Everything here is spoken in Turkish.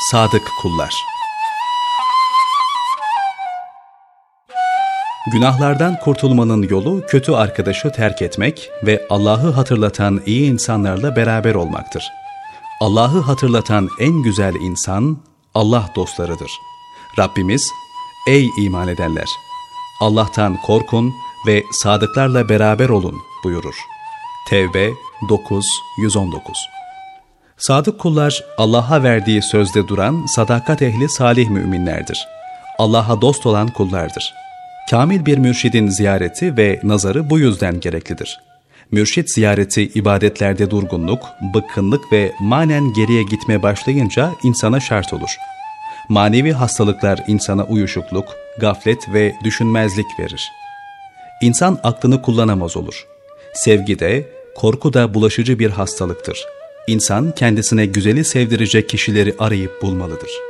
Sadık Kullar Günahlardan kurtulmanın yolu kötü arkadaşı terk etmek ve Allah'ı hatırlatan iyi insanlarla beraber olmaktır. Allah'ı hatırlatan en güzel insan Allah dostlarıdır. Rabbimiz, ey iman edenler! Allah'tan korkun ve sadıklarla beraber olun buyurur. Tevbe 9 119 Sadık kullar Allah'a verdiği sözde duran sadakat ehli salih müminlerdir. Allah'a dost olan kullardır. Kamil bir mürşidin ziyareti ve nazarı bu yüzden gereklidir. Mürşit ziyareti ibadetlerde durgunluk, bıkkınlık ve manen geriye gitme başlayınca insana şart olur. Manevi hastalıklar insana uyuşukluk, gaflet ve düşünmezlik verir. İnsan aklını kullanamaz olur. Sevgi de, korku da bulaşıcı bir hastalıktır. İnsan kendisine güzeli sevdirecek kişileri arayıp bulmalıdır.''